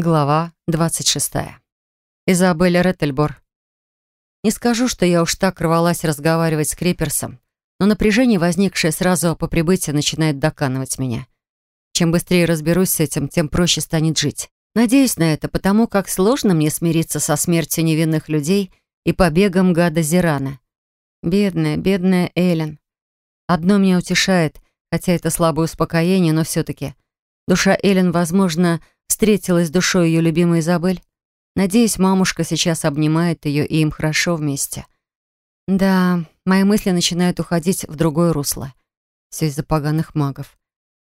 Глава 26. Изабелла Реттельбор. Не скажу, что я уж так рвалась разговаривать с Криперсом, но напряжение, возникшее сразу по прибытии, начинает доканывать меня. Чем быстрее разберусь с этим, тем проще станет жить. Надеюсь на это, потому как сложно мне смириться со смертью невинных людей и побегом гада Зирана. Бедная, бедная Эллен. Одно меня утешает, хотя это слабое успокоение, но все-таки. Душа Эллен, возможно, встретилась душой ее любимой Изабель. Надеюсь, мамушка сейчас обнимает ее, и им хорошо вместе. Да, мои мысли начинают уходить в другое русло. Все из-за поганых магов.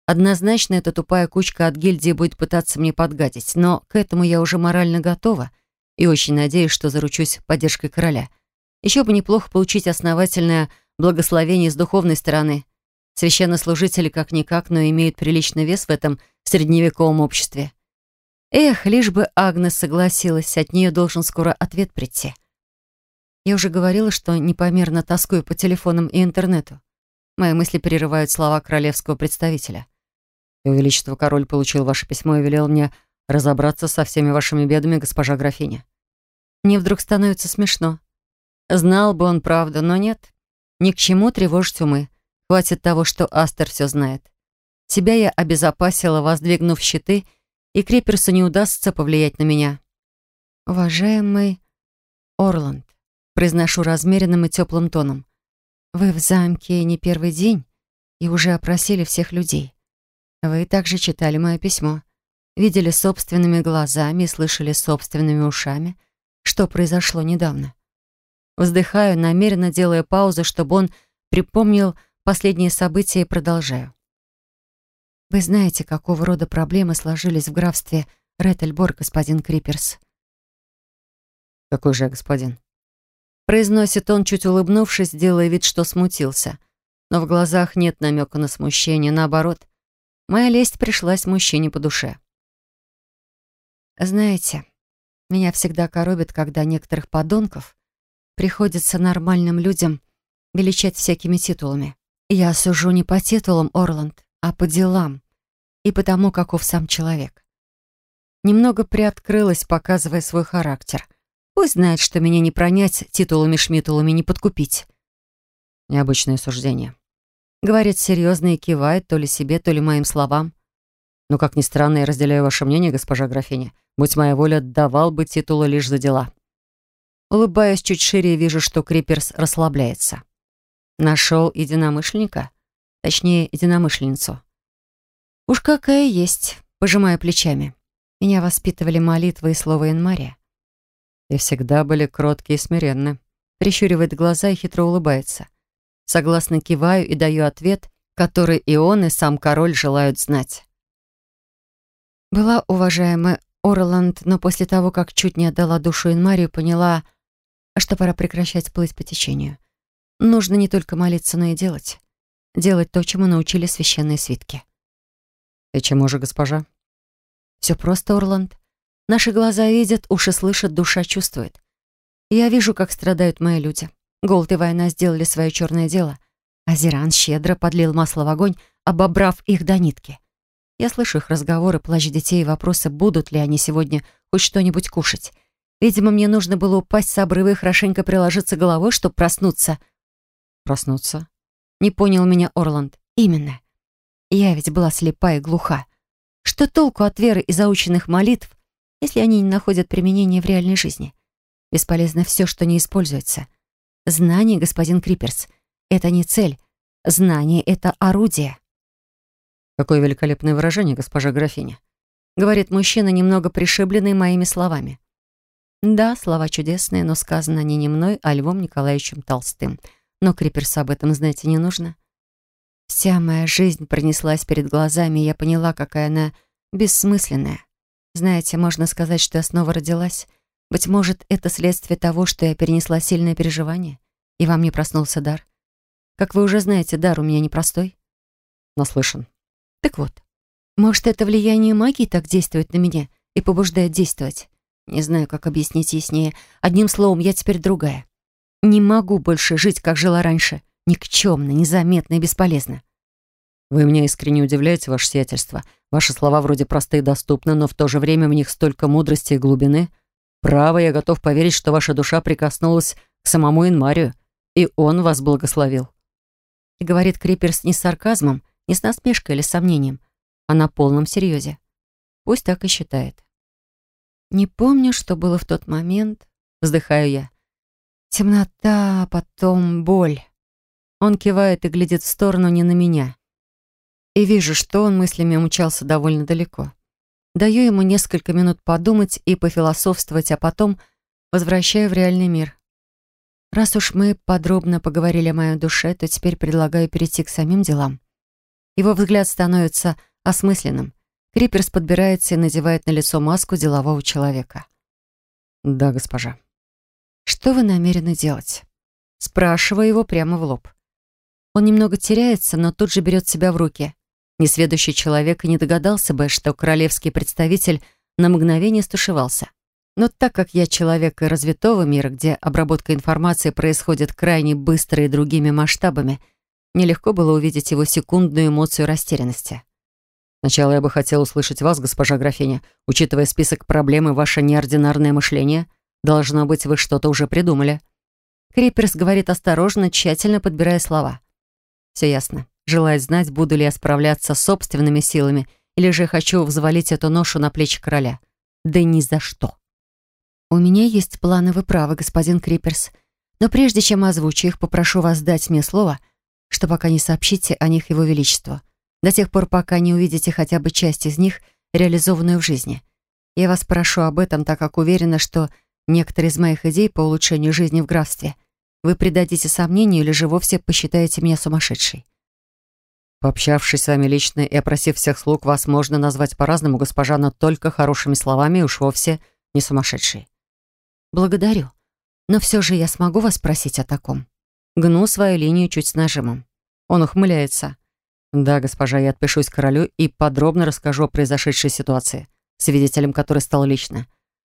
Однозначно, эта тупая кучка от гильдии будет пытаться мне подгадить, но к этому я уже морально готова и очень надеюсь, что заручусь поддержкой короля. Еще бы неплохо получить основательное благословение с духовной стороны. Священнослужители как-никак, но имеют приличный вес в этом средневековом обществе. Эх, лишь бы Агнес согласилась, от нее должен скоро ответ прийти. Я уже говорила, что непомерно тоскую по телефонам и интернету. Мои мысли перерывают слова королевского представителя. «Его Величество, король получил ваше письмо и велел мне разобраться со всеми вашими бедами, госпожа графиня». Мне вдруг становится смешно. Знал бы он правду, но нет. Ни к чему тревожить умы. Хватит того, что Астер все знает. Себя я обезопасила, воздвигнув щиты — и Криперсу не удастся повлиять на меня. «Уважаемый Орланд», — произношу размеренным и теплым тоном, «вы в замке не первый день и уже опросили всех людей. Вы также читали мое письмо, видели собственными глазами и слышали собственными ушами, что произошло недавно. Вздыхаю, намеренно делая паузу, чтобы он припомнил последние события и продолжаю. Вы знаете, какого рода проблемы сложились в графстве Реттельбор, господин Криперс. Какой же я господин? Произносит он, чуть улыбнувшись, делая вид, что смутился. Но в глазах нет намека на смущение, наоборот. Моя лесть пришлась мужчине по душе. Знаете, меня всегда коробит, когда некоторых подонков приходится нормальным людям величать всякими титулами. Я сужу не по титулам, Орланд, а по делам и по тому, каков сам человек. Немного приоткрылась, показывая свой характер. Пусть знает, что меня не пронять титулами-шмитулами, не подкупить. Необычное суждение. Говорит серьезно и кивает то ли себе, то ли моим словам. Но, как ни странно, я разделяю ваше мнение, госпожа графиня. Будь моя воля, давал бы титулы лишь за дела. Улыбаюсь чуть шире вижу, что Криперс расслабляется. Нашел единомышленника? Точнее, единомышленницу. Уж какая есть, пожимая плечами. Меня воспитывали молитвы и слово Инмария. И всегда были кроткие и смиренны. Прищуривает глаза и хитро улыбается. Согласно киваю и даю ответ, который и он, и сам король желают знать. Была уважаемая Орланд, но после того, как чуть не отдала душу Инмарию, поняла, что пора прекращать плыть по течению. Нужно не только молиться, но и делать делать то, чему научили священные свитки. «И чему же, госпожа?» «Все просто, Орланд. Наши глаза видят, уши слышат, душа чувствует. Я вижу, как страдают мои люди. Голод и война сделали свое черное дело. Азиран щедро подлил масло в огонь, обобрав их до нитки. Я слышу их разговоры, плач детей и вопросы, будут ли они сегодня хоть что-нибудь кушать. Видимо, мне нужно было упасть с обрыва и хорошенько приложиться головой, чтобы проснуться. Проснуться? Не понял меня Орланд. Именно. Я ведь была слепа и глуха. Что толку от веры и заученных молитв, если они не находят применения в реальной жизни? Бесполезно все, что не используется. Знание, господин Криперс, это не цель. Знание — это орудие. Какое великолепное выражение, госпожа графиня. Говорит мужчина, немного пришибленный моими словами. Да, слова чудесные, но сказаны они не мной, а Львом Николаевичем Толстым — но Криперсу об этом знать и не нужно. Вся моя жизнь пронеслась перед глазами, и я поняла, какая она бессмысленная. Знаете, можно сказать, что я снова родилась. Быть может, это следствие того, что я перенесла сильное переживание, и во мне проснулся дар. Как вы уже знаете, дар у меня непростой. Наслышан. Так вот, может, это влияние магии так действует на меня и побуждает действовать? Не знаю, как объяснить яснее. Одним словом, я теперь другая. Не могу больше жить, как жила раньше. Никчемно, незаметно и бесполезно. Вы меня искренне удивляете, ваше сиятельство. Ваши слова вроде простые и доступны, но в то же время в них столько мудрости и глубины. Право, я готов поверить, что ваша душа прикоснулась к самому Инмарию, и он вас благословил. И говорит Криперс не с сарказмом, не с насмешкой или сомнением, а на полном серьезе. Пусть так и считает. Не помню, что было в тот момент, вздыхаю я. Темнота, потом боль. Он кивает и глядит в сторону не на меня. И вижу, что он мыслями умчался довольно далеко. Даю ему несколько минут подумать и пофилософствовать, а потом возвращаю в реальный мир. Раз уж мы подробно поговорили о моей душе, то теперь предлагаю перейти к самим делам. Его взгляд становится осмысленным. Криперс подбирается и надевает на лицо маску делового человека. «Да, госпожа». «Что вы намерены делать?» Спрашиваю его прямо в лоб. Он немного теряется, но тут же берет себя в руки. Несведущий человек и не догадался бы, что королевский представитель на мгновение стушевался. Но так как я человек развитого мира, где обработка информации происходит крайне быстро и другими масштабами, нелегко было увидеть его секундную эмоцию растерянности. Сначала я бы хотел услышать вас, госпожа графиня. Учитывая список проблем и ваше неординарное мышление, должно быть, вы что-то уже придумали. Криперс говорит осторожно, тщательно подбирая слова. Все ясно. Желает знать, буду ли я справляться с собственными силами, или же хочу взвалить эту ношу на плечи короля. Да ни за что. У меня есть планы, вы правы, господин Криперс. Но прежде чем озвучу их, попрошу вас дать мне слово, что пока не сообщите о них его величеству. До тех пор, пока не увидите хотя бы часть из них, реализованную в жизни. Я вас прошу об этом, так как уверена, что некоторые из моих идей по улучшению жизни в графстве вы придадите сомнению или же вовсе посчитаете меня сумасшедшей. Пообщавшись с вами лично и опросив всех слуг, вас можно назвать по-разному, госпожа, но только хорошими словами и уж вовсе не сумасшедшей. Благодарю. Но все же я смогу вас спросить о таком. Гну свою линию чуть с нажимом. Он ухмыляется. Да, госпожа, я отпишусь королю и подробно расскажу о произошедшей ситуации, свидетелем которой стал лично.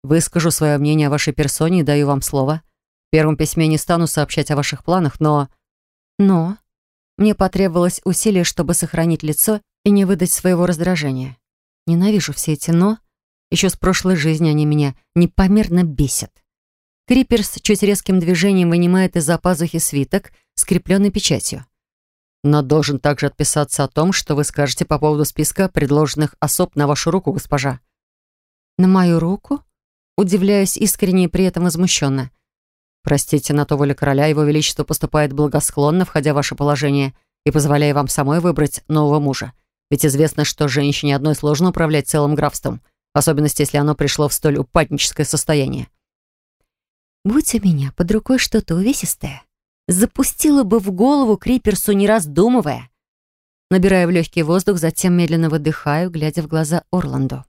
Выскажу свое мнение о вашей персоне и даю вам слово — первом письме не стану сообщать о ваших планах, но... Но... Мне потребовалось усилие, чтобы сохранить лицо и не выдать своего раздражения. Ненавижу все эти «но». Еще с прошлой жизни они меня непомерно бесят. Криперс чуть резким движением вынимает из-за пазухи свиток, скрепленный печатью. Но должен также отписаться о том, что вы скажете по поводу списка предложенных особ на вашу руку, госпожа. На мою руку? Удивляюсь искренне и при этом возмущенно. Простите, на то воля короля, его величество поступает благосклонно, входя в ваше положение и позволяя вам самой выбрать нового мужа. Ведь известно, что женщине одной сложно управлять целым графством, в особенности, если оно пришло в столь упадническое состояние. Будь у меня под рукой что-то увесистое, запустила бы в голову Криперсу, не раздумывая. Набираю в легкий воздух, затем медленно выдыхаю, глядя в глаза Орланду.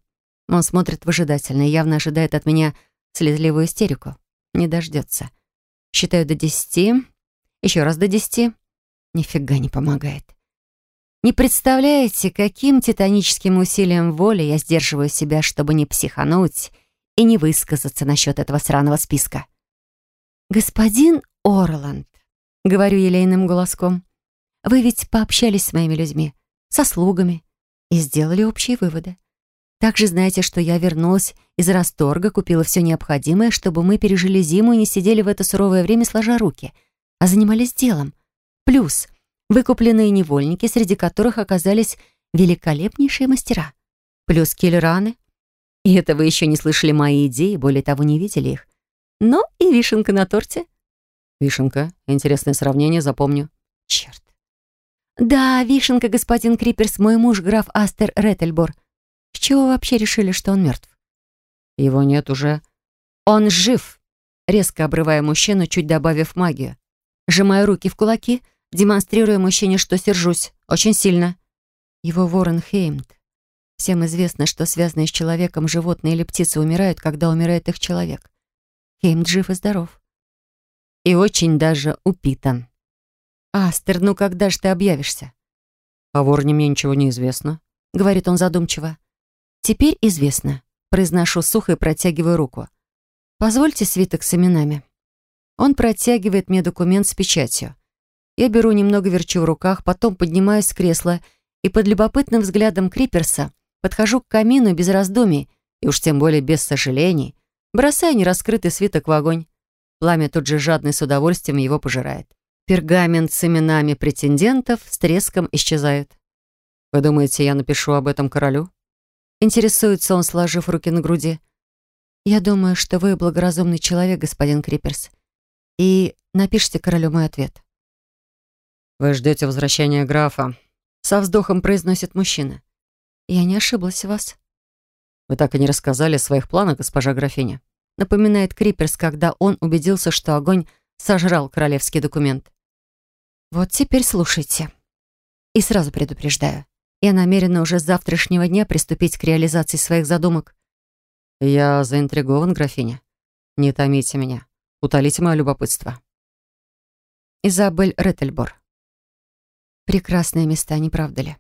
Он смотрит выжидательно и явно ожидает от меня слезливую истерику. Не дождется. Считаю до десяти. Еще раз до десяти. Нифига не помогает. Не представляете, каким титаническим усилием воли я сдерживаю себя, чтобы не психануть и не высказаться насчет этого сраного списка. «Господин Орланд», — говорю елейным голоском, «вы ведь пообщались с моими людьми, со слугами, и сделали общие выводы. Также знаете, что я вернулась из расторга, купила все необходимое, чтобы мы пережили зиму и не сидели в это суровое время сложа руки, а занимались делом. Плюс выкупленные невольники, среди которых оказались великолепнейшие мастера. Плюс киллераны. И это вы еще не слышали мои идеи, более того, не видели их. Но и вишенка на торте. Вишенка. Интересное сравнение, запомню. Черт. Да, вишенка, господин Криперс, мой муж, граф Астер Реттельбор — с чего вы вообще решили, что он мертв? Его нет уже. Он жив. Резко обрывая мужчину, чуть добавив магию. Сжимаю руки в кулаки, демонстрируя мужчине, что сержусь. Очень сильно. Его ворон Хеймд. Всем известно, что связанные с человеком животные или птицы умирают, когда умирает их человек. Хеймд жив и здоров. И очень даже упитан. «Астер, ну когда же ты объявишься?» «О вороне мне ничего не известно», — говорит он задумчиво. Теперь известно. Произношу сухо и протягиваю руку. Позвольте свиток с именами. Он протягивает мне документ с печатью. Я беру немного верчу в руках, потом поднимаюсь с кресла и под любопытным взглядом Криперса подхожу к камину без раздумий и уж тем более без сожалений, бросаю нераскрытый свиток в огонь. Пламя тут же жадно с удовольствием его пожирает. Пергамент с именами претендентов с треском исчезает. «Вы думаете, я напишу об этом королю?» Интересуется он, сложив руки на груди. «Я думаю, что вы благоразумный человек, господин Криперс. И напишите королю мой ответ». «Вы ждете возвращения графа», — со вздохом произносит мужчина. «Я не ошиблась в вас». «Вы так и не рассказали о своих планах, госпожа графиня», напоминает Криперс, когда он убедился, что огонь сожрал королевский документ. «Вот теперь слушайте. И сразу предупреждаю. Я намерена уже с завтрашнего дня приступить к реализации своих задумок. «Я заинтригован, графиня. Не томите меня. Утолите мое любопытство». Изабель Реттельбор. Прекрасные места, не правда ли?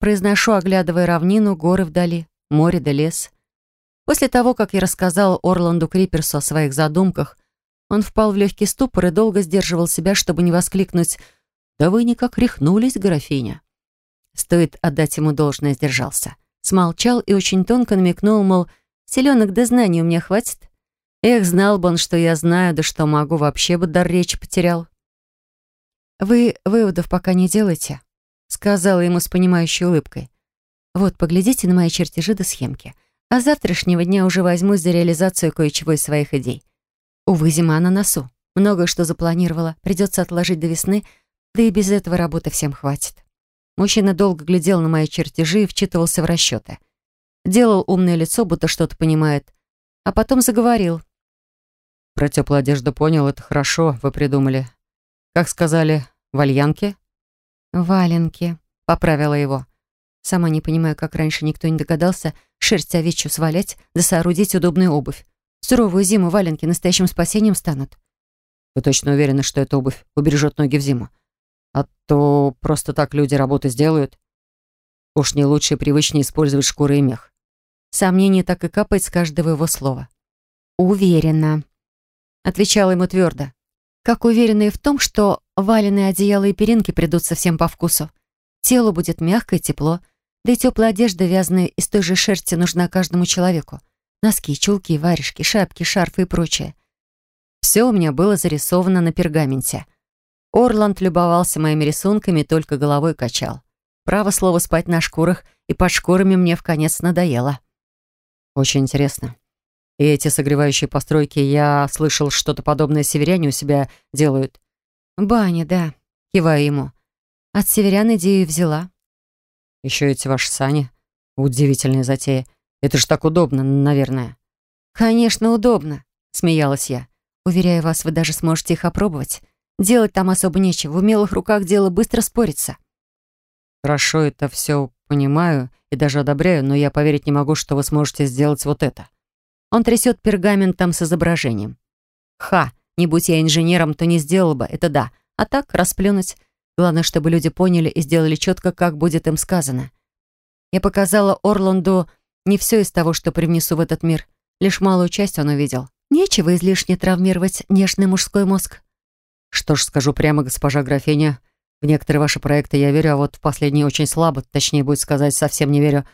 Произношу, оглядывая равнину, горы вдали, море да лес. После того, как я рассказала Орланду Криперсу о своих задумках, он впал в легкий ступор и долго сдерживал себя, чтобы не воскликнуть «Да вы никак рехнулись, графиня». Стоит отдать ему должное, сдержался. Смолчал и очень тонко намекнул, мол, Селенок да знаний у меня хватит. Эх, знал бы он, что я знаю, да что могу, вообще бы дар речи потерял. «Вы выводов пока не делайте», — сказала ему с понимающей улыбкой. «Вот, поглядите на мои чертежи до схемки. А завтрашнего дня уже возьмусь за реализацию кое-чего из своих идей. Увы, зима на носу. Многое, что запланировала, придется отложить до весны, да и без этого работы всем хватит». Мужчина долго глядел на мои чертежи и вчитывался в расчеты делал умное лицо, будто что-то понимает, а потом заговорил. «Про теплую одежду понял, это хорошо, вы придумали. Как сказали, вальянки?» «Валенки», — поправила его. Сама не понимаю, как раньше никто не догадался шерсть овечью свалять да соорудить удобную обувь. В суровую зиму валенки настоящим спасением станут. Вы точно уверены, что эта обувь убережет ноги в зиму? А то просто так люди работы сделают. Уж не лучше и привычнее использовать шкуры и мех. Сомнение так и капает с каждого его слова. «Уверена», — отвечала ему твердо. «Как уверена и в том, что валеные одеяла и перинки придут совсем по вкусу. Телу будет мягко и тепло, да и теплая одежда, вязаная из той же шерсти, нужна каждому человеку. Носки, чулки, варежки, шапки, шарфы и прочее. Все у меня было зарисовано на пергаменте. Орланд любовался моими рисунками только головой качал. Право слово спать на шкурах и под шкурами мне в конец надоело. Очень интересно. И эти согревающие постройки, я слышал, что-то подобное северяне у себя делают. Баня, да, киваю ему. От северян идею взяла. Еще эти ваши сани. Удивительная затея. Это же так удобно, наверное. Конечно, удобно, смеялась я. Уверяю вас, вы даже сможете их опробовать. Делать там особо нечего. В умелых руках дело быстро спорится. Хорошо, это все понимаю и даже одобряю, но я поверить не могу, что вы сможете сделать вот это. Он трясет пергаментом с изображением. Ха, не будь я инженером, то не сделал бы, это да. А так, расплюнуть. Главное, чтобы люди поняли и сделали четко, как будет им сказано. Я показала Орланду не все из того, что привнесу в этот мир. Лишь малую часть он увидел. Нечего излишне травмировать нежный мужской мозг. Что ж, скажу прямо, госпожа графиня, в некоторые ваши проекты я верю, а вот в последние очень слабо, точнее будет сказать, совсем не верю.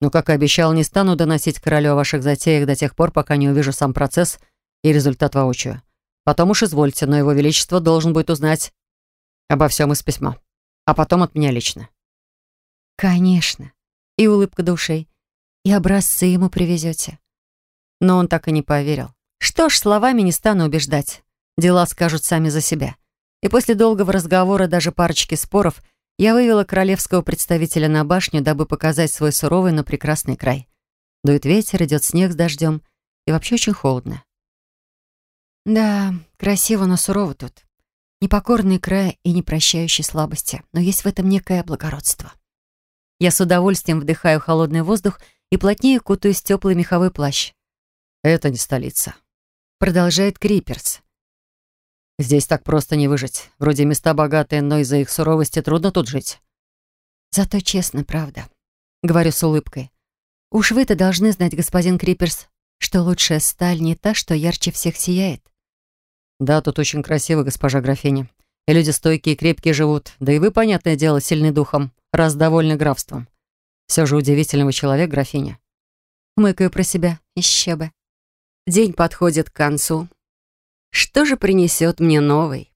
Но, как и обещал, не стану доносить королю о ваших затеях до тех пор, пока не увижу сам процесс и результат воочию. Потом уж извольте, но его величество должен будет узнать обо всем из письма. А потом от меня лично. Конечно. И улыбка душей. И образцы ему привезете. Но он так и не поверил. Что ж, словами не стану убеждать. Дела скажут сами за себя. И после долгого разговора, даже парочки споров, я вывела королевского представителя на башню, дабы показать свой суровый, но прекрасный край. Дует ветер, идет снег с дождем, и вообще очень холодно. Да, красиво, но сурово тут. Непокорный край и непрощающий слабости, но есть в этом некое благородство. Я с удовольствием вдыхаю холодный воздух и плотнее кутаюсь в теплый меховой плащ. «Это не столица», — продолжает Криперс. Здесь так просто не выжить. Вроде места богатые, но из-за их суровости трудно тут жить. Зато честно, правда. Говорю с улыбкой. Уж вы-то должны знать, господин Криперс, что лучшая сталь не та, что ярче всех сияет. Да, тут очень красиво, госпожа графиня. И люди стойкие и крепкие живут. Да и вы, понятное дело, сильны духом. раз довольны графством. Все же удивительного человек, графиня. Мыкаю про себя. Еще бы. День подходит к концу. Что же принесет мне новый?